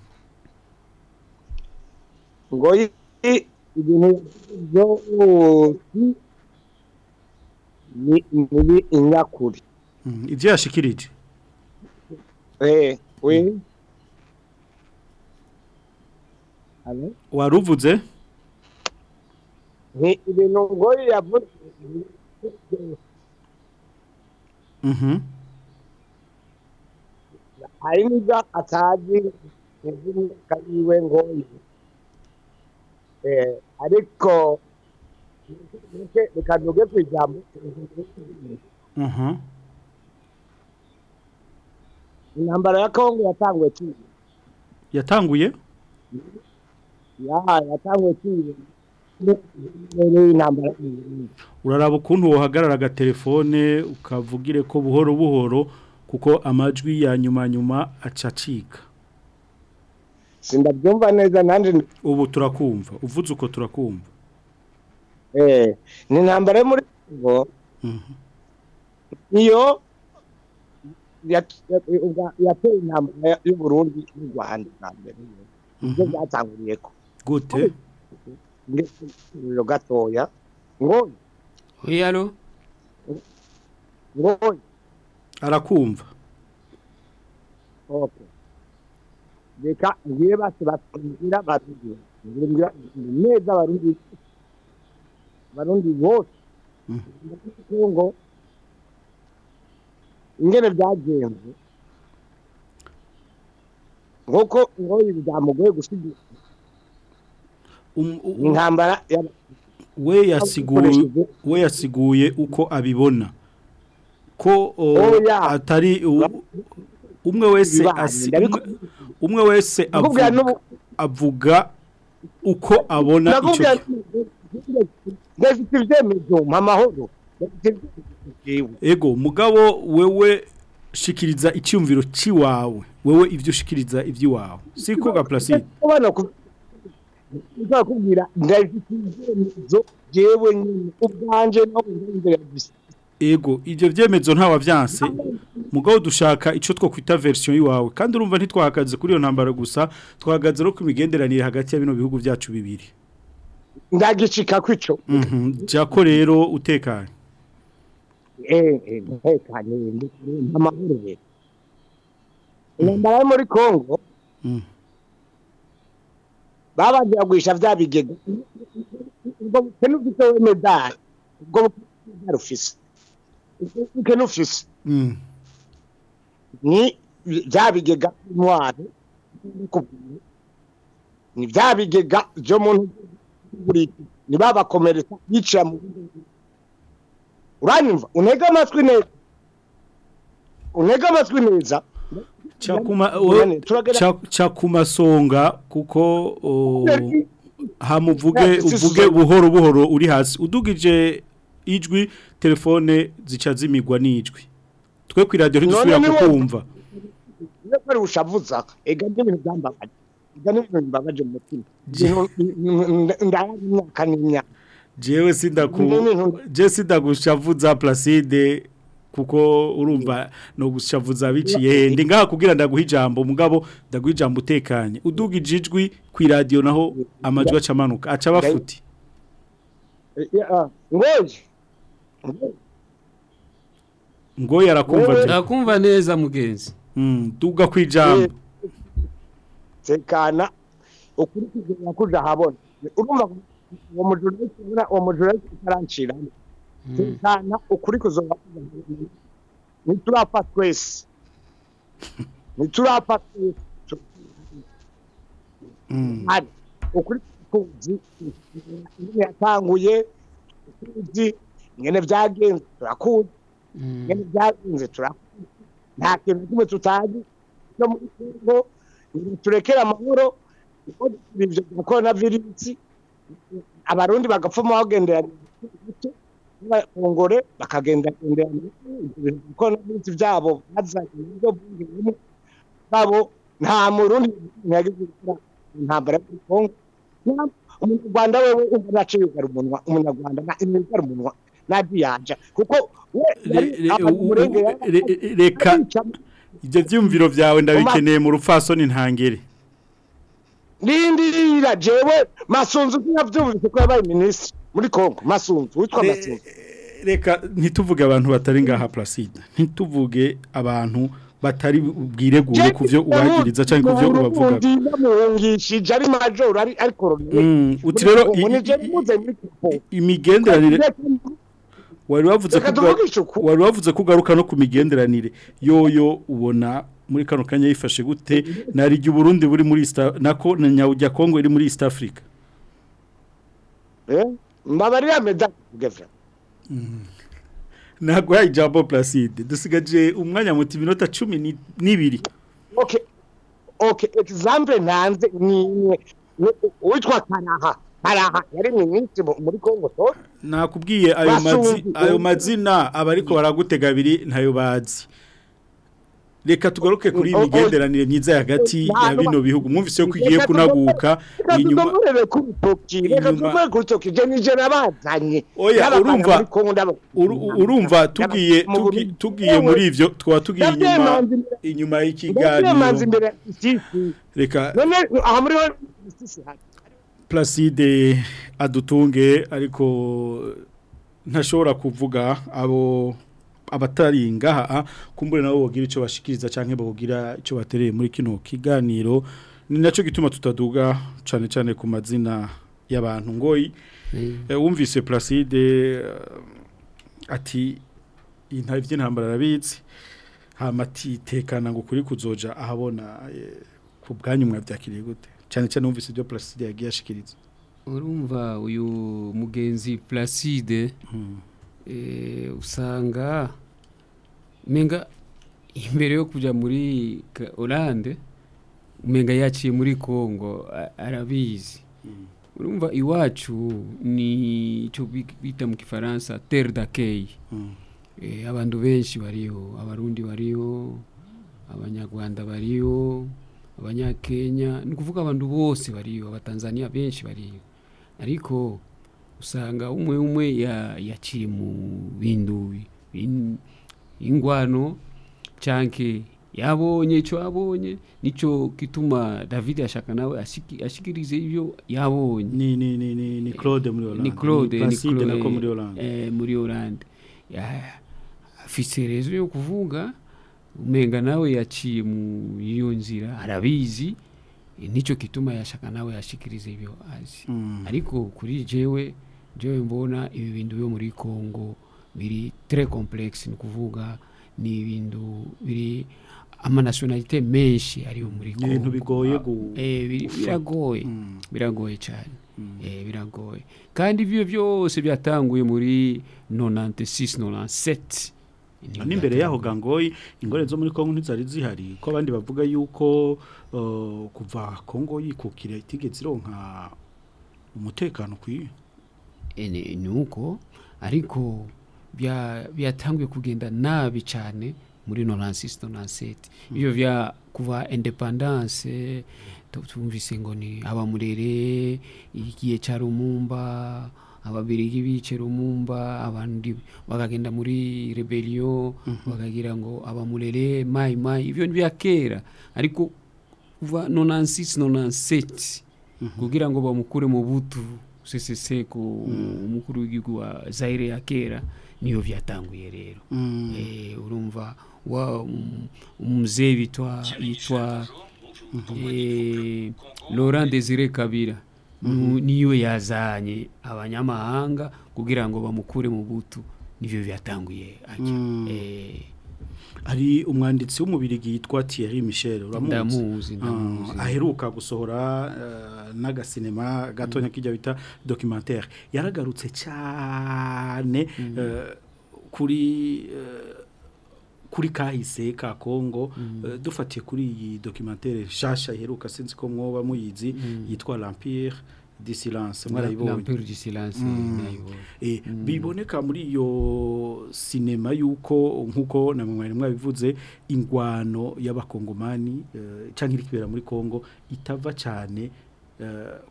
Ngoye ibintu byo ni ni inyakuri
Mhm. ivyo yashikirije
eh we Alo
waruvuze
ni ibintu ngoye yavuze
Mhm.
hari n'ibyo atazi imyaka yiwe ngoye eh ariko reka- ntuge ku ijambo.
Mhm.
intambara ya kongo yatanguye kiwe
yatanguye?
Ya yatanguye kiwe
uraraba ukuntu wohagarara agatelefone ukavugire ko buhoro buhoro kuko amajwi ya nyuma nyuma acacika.
Sindabyumva neza nanjye
ubu turakumva. Uvuze uko turakumva.
Ni intambara yo muri kongo iyo yat- yat- ubwa- yateye intambara y'u Burundi n'u Rwanda bwa mbere ibyo byatanguriye ko
gute
gatoya ngo
Oui allo
ngo
arakumva
okay reka ngire basi batungira ngira neza barundi barundi bose ngo ingene byagenze. Nk'uko ngo ibi byamugoye gusigira intambara ya-
we yasiguye we yasiguye uko abibona. Ko o,
Oya.
atari umwe wese umwe- wese avuga, uko abona ki-
ndafite ibyemezo mpa amahoro
ego mugabo wewe shikiriza icyumviro ciwawe wewe ivyo ushikiriza ivy'iwawe. Siko ga Placide
ubona ku nzakubwira ndafite ibyemezo jewe nyine ubwanje no imbere gusa
ego ivyo vyemezo ntawa vyanse. Mugabo dushaka ico two kwita version yiwawe. Kandi urumva ntitwahagaze kuri iyo ntambara gusa twahagaze no ku migenderanire hagati ya bino bihugu byacu bibiri.
Ndagicika kwico
Mhm, jako rero utekanye.
Eh eh ntekanye ndi amahoro rero intambara yo muri Kongo
Mm.
babangira guhisha vya bigega. Ubwo bukene ufite we medali ubwo bukene ufise bukene ufise
Mm.
ni bya bigega intwaro ni bya bigega byo mu buri ni babakomeretsa bicara mu uranyumva? Unega amatwi neza. Unega amatwi neza.
Cha- chakumasonga kuko hamuvuge uvuge buhoro buhoro uri hasi. Udugije ijwi telefone zica zimigwa n'ijwi. Twe ku ntidusubira kukumva.
Iyo kwari ushavuza ega n'ibintu byambabaje ega n'ibintu bimbabaje mu mutima ndaya imyaka n'imyaka
jewe sindagushavuza Placide kuko urumva no gushavuza biciye ndi ngaha kugira ndaguha ijambo mugabo ndaguha ijambo utekanye. Uduga ijijwi ku radio naho amajwi acamanuka aca bafuti.
Ngoje
ngo yarakumva je
Ndakumva neza mugenzi.
mm duga ku ijambo
tekana ukuri kugera kuja habona. Urumva uwo mujurisi uwo mujurisi utarancira tekana ukuri kuzoba kuja habona. niturapfa twese niturapfa twese hari ukuri kuzi yatanguye tuzi ingene vyagenze turakuzi ingene vyagenze turakuzi nta kintu kimwe tutazi. No muri kongo turekere amahoro ivyo vya korona virusi abarundi bagapfuma bakagendagenderana ibintu vya korona virusi vyabo bazanye uburyo bw'ingene babo nta murundi ntiyagize gukora intambara muri kongo umunyarwanda wewe umva naciye ugara umunwa umunyarwanda na imigara umunwa nadiyanja kuko we
reka ibyo byumviro byawe ndabikeneye mu rupfasoni ntangere.
Nindirira jewe masunzu ntiyavyumvise ko yabaye minisitiri muri kongo masunzu witwa
Re-
masunzu?
reka ntituvuge abantu batari ngaha Placide. Ntituvuge abantu batari bwiregure ku byo ubagiriza cyangwa ku byo ubavuga
ndamuhungishije ari majoro ari ari koroneli
Mm, uti rero imigenderanire wari wavuze ko ugaruka no ku migenderanire. Yoyo ubona muri kano kanya yifashe gute? Nari igihe Burundi buri muri nako na Nyawujya Kongo iri muri East Africa.
Eh? Mbabarira meda gevra
ntabwo yayi jambo Placide. Dusigaje umwanya muti minota 12
okay okay example nanze ni ni- witwa karaha. Karaha yari minisitiri mu- muri kongo to
nakubwiye ayo mazina abariko baragutega abiri ntayo bazi reka tugaruke kuri iyi
Oh, oh.
migenderanire myiza hagati ya bino bihugu mwumvise ko igiye kunaguka inyuma urumva- urumva tugiye tugiye muri ivyo twaba tugiye inyuma inyuma y'ikiganiro reka Placide adutunge ariko ntashobora kuvuga abo abatari ngaha kumbure nabo bogira ico bashikiriza canke bogira ico batereye muri kino kiganiro ni naco gituma tutaduga cane cane ku mazina y'abantu. Ngoyi Eh, wumvise Placide eh, ati intavye ntambara arabizi hama ati tekana ngo kuri kuzoja ahabona eh, ku bwanyu mwavyakiriye gute? Cyane cyane wumvise ibyo Placide yagiye ashikiriza.
Urumva uyu mugenzi Placide eh, usanga menga imbere yo kujya muri Hollande menga yaciye muri Congo arabizi. Urumva iwacu ni icyo bi- bita mu kifaransa terre d'accueil. Eh, abantu benshi bariho abarundi bariho abanyarwanda bariho abanyakenya ni ukuvuga abantu bose bariho abatanzania benshi bariho ariko usanga umwe umwe ya- yaciye mu bintu bin- ingwano canke yabonye ico yabonye nico kituma David ashaka nawe ashiki- ashikirize ivyo yabonye.
Ni ni ni ni, ni Claude muri Hollande.
Ni Claude
Ni
Claude,
muri Hollande.
eh, muri Ya- afise rezo yo kuvuga umenga nawe yaciye mu iyo nzira arabizi nico kituma yashaka nawe yashikirize ivyo azi.
Mm.
ariko kuri jewe jewe mbona ibi bintu byo muri Congo biri très complexe ni kuvuga ni ibintu biri amanationalité menshi ariyo muri
Ni ibintu
Congo.
bigoye
eh biragoye.
Mm.
biragoye cyane. Eh biragoye. Kandi ibyo byose byatanguye muri 96 97
n'imbere yaho gangoyi ingore zo muri Kongo ntizari zihari. Ko abandi bavuga yuko uh, kuva Kongo yikukira itigeze ironka umutekano kwiye
Eh, ni uko ariko bya- byatanguye kugenda nabi cyane muri 96 97 ibyo bya kuva independance tu- tumvise ngo ni abamurere igihe cya rumumba ababirigi bice rumumba abandi bakagenda muri rebellion bakagira ngo abamurere mayi mayi ivyo ni kera. Ariko kuva 96 97 kugira ngo bamukure mu butu CCC ku umukuru w'igihugu wa Zaire ya kera niyo vyatanguye rero.
Mm.
eh urumva wa um- umuzee bitwa yitwa eh, Laurent Desire Kabila. Nu- niyo yazanye abanyamahanga kugira ngo bamukure mu butu. Nivyo vyatanguye ajya
Mm.
eh.
Hari umwanditsi w'umubirigi yitwa Thierry Michel uramuzi. Ah, aheruka gusohora eh, n'agasinema gatonya kijya bita documentaire. Yaragarutse cyane eh, kuri kuri kahise ka Kongo eh, dufatiye kuri iyi documentaire shasha iheruka sinzi ko mwoba muyizi yitwa l'empire du silence mwarayibonye
L'Empire du silence
Mm. Eh,
Mm.
biboneka muri iyo sinema yuko nk'uko na mwari mwabivuze ingwano y'abakongomani eh, cyangwa iri kubera muri Kongo itava cyane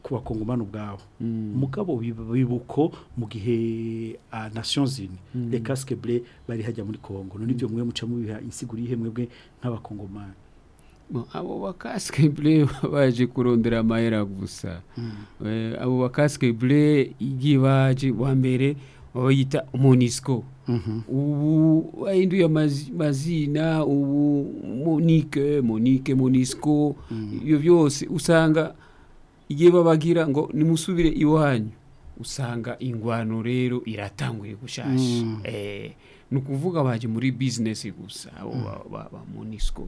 ku bakongomani ubwabo mugabo bib- bibuko mu gihe a Nations Unies
Mm.
les casques bleus bari hajya muri Kongo none ibyo mwe muca mubiha insiguro ihe mwebwe nk'abakongomani?
Bo, abo bakasike bure baje kurondera amahera gusa. Eh, abo bakasike bure igiye baje wa mbere bayita monisco. Ubu bahinduye amazi- mazina ubu monike monike monisco. Ibyo byose usanga igihe babagira ngo nimusubire iwanyu usanga ingwano rero iratanguye gushasha.
Mm.
eh, ni ukuvuga baje muri business gusa abo ba- ba monisco.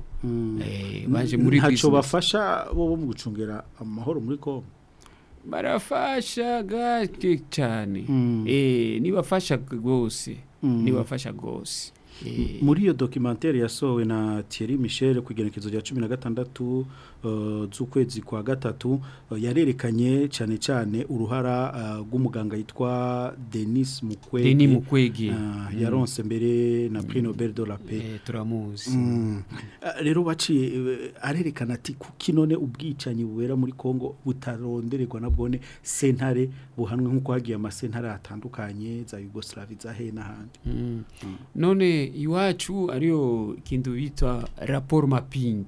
Eh, baje muri
ntacyo
business.
bafasha bo mu gucungera amahoro muri Kongo
barafasha gake cyane eh, nibafasha rwose
Mm.
nibafasha rwose eh,
muri iyo documentaire yasohowe na Thierry Michel ku igenekezo rya 16 uh, z'ukwezi kwa gatatu uh, yarerekanye cyane cyane uruhara uh, rw'umuganga yitwa Denis Mukwege
Denis Mukwege. Mm.
yaronse mbere na Prix Nobel de la Paix
eh, turamuzi
Mm. Rero baciye eh, arerekana ati kuki none ubwicanyi bubera muri Kongo butarondererwa na bwone sentare buhanwe nk'uko hagiye amasentare atandukanye za Yugoslavia za he n'ahandi
Mm. none iwacu ariyo ikintu bita rapport mapping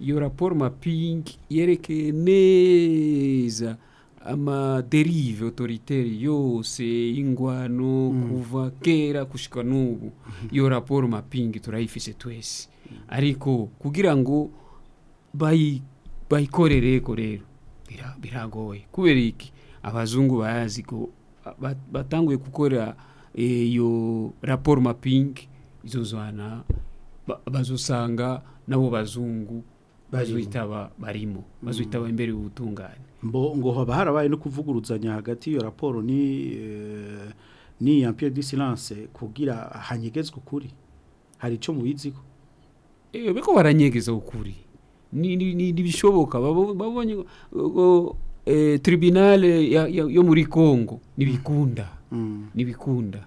iyo rapport mapping yerekeye neza amaderive autoritaire yose y'ingwano kuva kera gushika n'ubu iyo rapport mapping turayifise twese ariko kugira ngo bayi bayikorereko rero bira- biragoye kubera iki abazungu bayazi ko ba- batanguye gukora eh, iyo rapport mapping izo zana ba- bazosanga nabo bazungu bazoitaba barimo bazoitaba imbere y'ubutungane
mbo ngo haba harabaye no kuvuguruzanya hagati iyo raporo ni eh, ni Empire du Silence kugira hanyegezwe ukuri. Hari ico mubiziko
Eh, beko baranyegeza ukuri. Ni ni- ni ni bishoboka. Babo- babonye eh, tribunal ya- ya- yo muri Kongo nibikunda nibikunda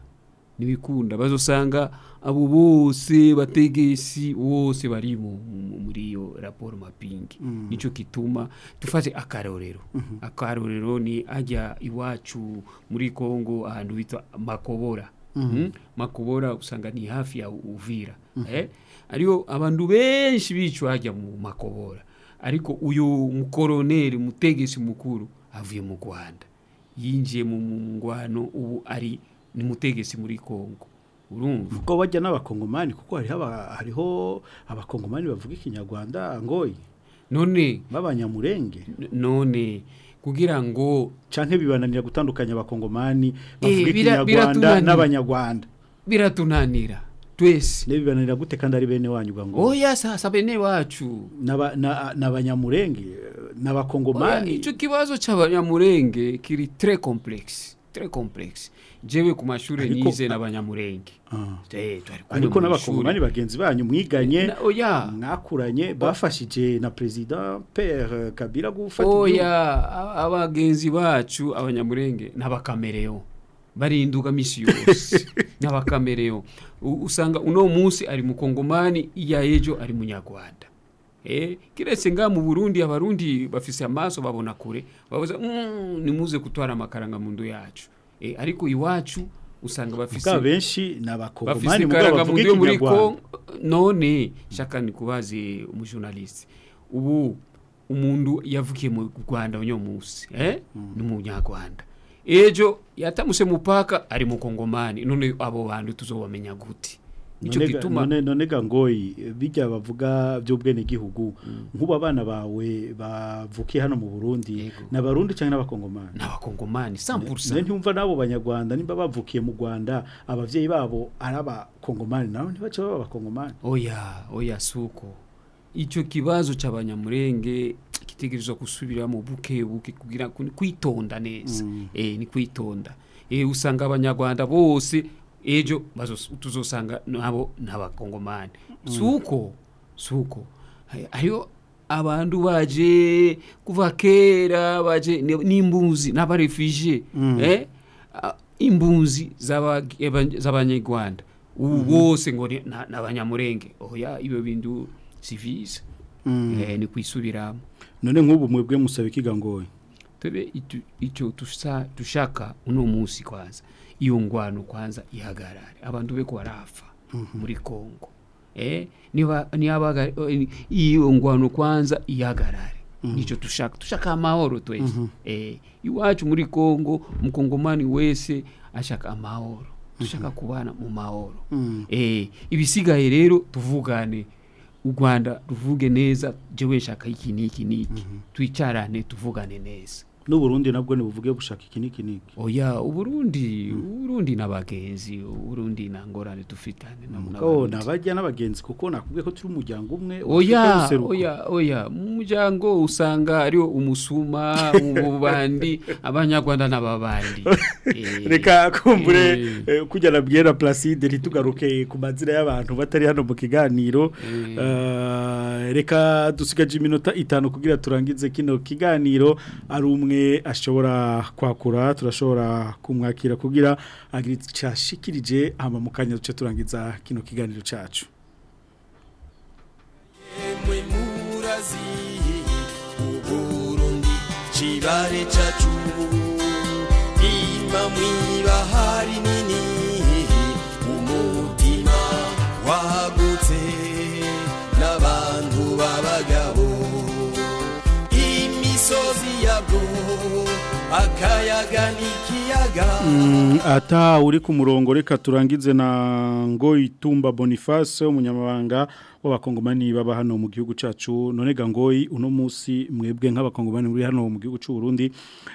nibikunda. Bazosanga abo bose bategesi bose bari mu- mu- muri iyo rapport mapping
Mm.
nico kituma tufate akarorero. Akarorero ni ajya iwacu muri Kongo ahantu bitwa Makobora.
Mhm.
Mm? Makobora usanga ni hafi ya Uvira. Eh? Ariyo abantu benshi bicwa hajya mu Makobora. Ariko uyu mukoroneri mutegesi mukuru avuye mu Rwanda. Yinjiye mu ngwano ubu ari ni mutegesi muri Kongo urumva?
Ko bajya n'abakongomani kuko hariho aba- hariho abakongomani bavuga ikinyarwanda ngoyi.
None
babanyamurenge.
None kugira ngo
canke bibananira gutandukanya abakongomani
Eh,
bavuga ikinyarwanda n'abanyarwanda.
Biratunanira. Twese.
Ne bibananira gute kandi ari bene wanyu ngo
oya sasa bene wacu.
N'aba- na- n'abanyamurenge n'abakongomani.
Ico kibazo c'abanyamurenge kiri très complexe très complexe. Jewe ku mashuri nize n'abanyamurenge. Eh, twari kumwe
ariko
mu
n'abakongomani bagenzi banyu mwiganye
oya
mwakuranye bafashije na president Père Kabila gufata
oya a- abagenzi bacu abanyamurenge n'abakamereo. Barinduka misi yose n'abakamereo. U- usanga uno munsi ari mukongomani iya ejo ari munyarwanda Eh, kiretse nga mu Burundi abarundi bafise amaso babona kure. Bavuze mm, nimuze kutwara amakaranga mundu yacu. Eh, ariko iwacu usanga bafise
benshi ni abakongomani
bafise
mugabo bavuga
yo muri. Congo none shaka nikubaze umujournaliste ubu umuntu yavukiye mu Rwanda uno munsi eh? Ni umunyarwanda ejo yatamuse mupaka ari mu kongomani none abo bantu tuzobamenya gute.
Ga-
gituma
none none ga ngoyi bijya bavuga by'ubwene gihugu. Nk'ubu abana bawe bavukiye hano mu Burundi n'abarundi cyangwa n'abakongomani
n'abakongomani 100%
ne ntumva nabo banyarwanda nimba bavukiye mu Rwanda abavyeyi babo ari abakongomani. Nabo ntibace baba abakongomani.
Oya oya suko. Icyo kibazo cy'abanyamurenge kitegerezwa gusubira mu buke buke kugira ku- kwitonda neza. Eh ni kwitonda. Eh usanga abanyarwanda bose ejo tuzosanga nabo n'abakongomani. Suko suko Hay- hariho abantu baje kuva kera baje ni- n'imbuzi n'abarefugee
Mm.
eh? Imbuzi z'abanyarwanda ubu
Mhm.
bose ngo ni n'abanyamurenge oya ibyo bintu sivise
Mm.
eh ni kwisubiramo.
None nk'ubu mwebwe musaba ikiga ngoyi
tebe itu- icyo dushaka uno munsi kwanza. Iyo ngwano kwanza ihagarare. Abantu beko barafa muri Kongo. Eh niba iyo ngwano kwanza ihagarare.
Mhm.
nico dushaka dushaka amahoro twese.
Mhm.
eh iwacu muri Kongo mukongomani wese ashaka amahoro. Dushaka kubana mu mahoro.
Mhm.
eh ibisigaye rero tuvugane. U Rwanda ruvuge neza jewe nshaka iki niki niki. Twicarane tuvugane neza.
N'uburundi nabwo nibuvuge bushaka iki niki niki?
Oya uburundi uburundi n'abagenzi uburundi nta ngorane dufitane na
mugabo nabajya n'abagenzi kuko nakubwiye ko turi umuryango umwe
oya oya oya mu muryango usanga ari wo umusuma ububandi abanyarwanda n'ababandi
reka kumbure
eh,
eh, kujya na bwera placide ntitugaruke ku mazina y'abantu batari hano mu kiganiro. Eh, reka dusigaje iminota itanu kugira turangize kino kiganiro. Ari umwe ashobora kwakura turashobora kumwakira kugira agire cyashikirije hama mu kanya duce turangiza kino kiganiro cacu.
Kibare cacu. Ima mwibahari nini umutima wagutse n'abantu b'abagabo akayaga n'ikiyaga.
Mm, ata uri ku murongo reka turangize na ngo itumba Boniface umunyamabanga w'abakongomani baba hano mu gihugu cacu. None ga ngoyi uno musi mwebwe nk'abakongomani muri hano mu gihugu cy'u Burundi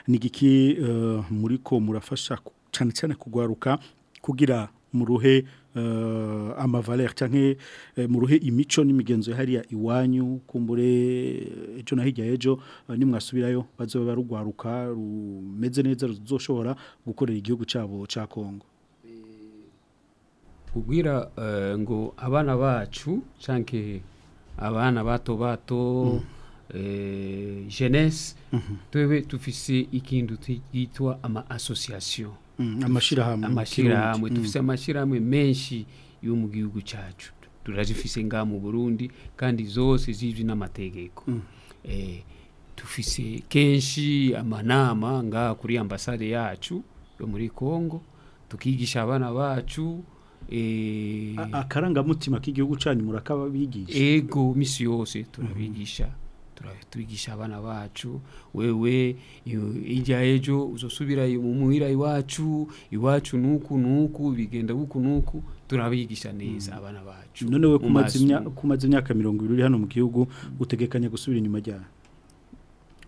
ni giki uh, muri ko murafasha cyane cyane kugwaruka kugira muruhe uh, amavaler canke uh, muruhe imico n'imigenzo hariya iwanyu kumbure ejo na hirya ejo uh, nimwasubirayo bazoba barugwaruka rumeze neza ruzoshobora gukorera igihugu cabo ca Kongo.
Kubwira eh, ngo abana bacu canke abana bato bato eh, jeunesse twebe tufise ikintu twitwa ama association.
Mm, amashirahamwe mu
amashirahamwe dufise amashirahamwe menshi yo mu gihugu cacu turazifise nga mu Burundi kandi zose zizwi n'amategeko
Mm.
eh tufise kenshi amanama nga kuri ambasade yacu yo muri Kongo tukigisha abana bacu eh
akarangamutima k'igihugu canyu murakabigisha
ego misi yose turabigisha. Turabigisha abana bacu. Wewe ijya ejo uzosubira mu muhira iwacu iwacu nuku nuku bigenda buku nuku. Turabigisha neza abana bacu.
None we kumaze imyaka 20 uri hano mu gihugu utegekanya gusubira inyuma ryari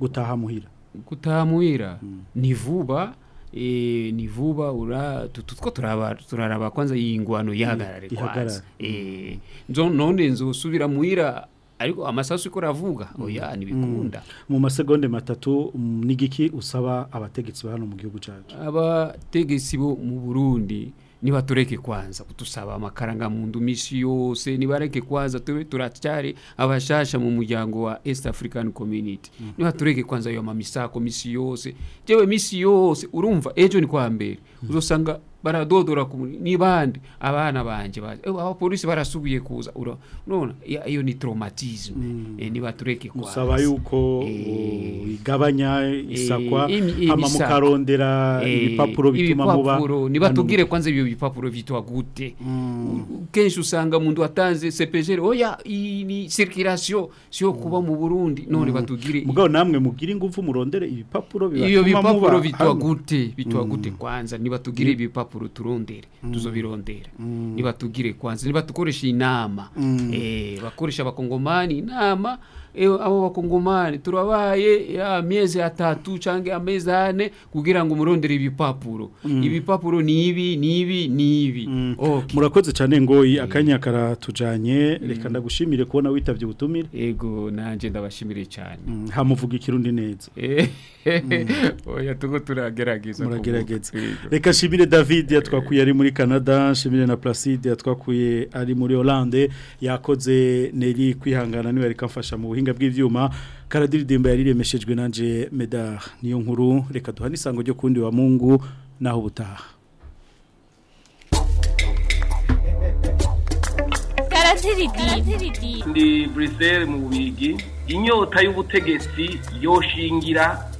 gutaha muhira.
Gutaha muhira? Ni vuba eh ni vuba ura tu- tu- two turaba turaraba kwanza iyi ngwano kwanza
ihagarare.
eh nzo none nzosubira muhira ariko amasasu iko ravuga oya nibikunda.
Mu masegonde matatu mm, nigiki usaba abategetsi ba hano mu gihugu cacu?
Abategetsi bo mu Burundi nibatureke kwanza kutusaba amakaranga mu misi yose nibareke kwanza tube turacyari abashasha mu muryango wa East African Community. Nibatureke kwanza yo mamisako misi yose. Jewe misi yose urumva ejo ni kwa mbere. Uzosanga baradodora ku muri- ni bande abana banje baje Eh, abapolisi barasubiye kuza iya- iyo ni traumatisme. Eh, nibatureke kwanza.
musaba yuko
Eh,
igabanya isakwa
imisaka.
mukarondera ibipapuro bituma muba
ibipapuro, nibatubwire kwanza ibyo bipapuro vitwa gute. Kenshi usanga mundu atanze CPG oya iyi ni circulation sio kuba mu Burundi. None batugire
mugabo namwe mugira ingufu murondere ibipapuro bibatuma
bipapuro
muba
bitwa
hamwe.
gute bitwa
Mm.
gute kwanza. Nibatugire ibipapuro turondere tuzobirondera. Nibatugire kwanza nibatukoresha inama.
Mm.
eh bakoresha abakongomani inama eh, abo bakongomani turabaye ya miezi atatu canke amezi ane kugira ngo murondere ibipapuro.
Mm.
ibipapuro ni ibi ni ibi ni ibi.
Murakoze cyane ngoyi. Akanya karatujanye. Reka ndagushimire kubona witavye ubutumire.
Ego nanje ndabashimire cyane.
Hamuvuga ikirundi neza.
Eh, oya tuko turagerageza
muragerageza. Reka shimire david. Yatwakuye ari muri canada shimire na placide yatwakuye ari muri hollande. Yakoze neri kwihangana ni we ariko amfasha mu buhinga bw'ivyuma. Karadiridimba yariremeshejwe nanje medar niyo nkuru reka duhane isango ryo kundi wa mungu naho ubutaha.
Ndi Bruxelles mu bubigi inyota y'ubutegetsi yoshingira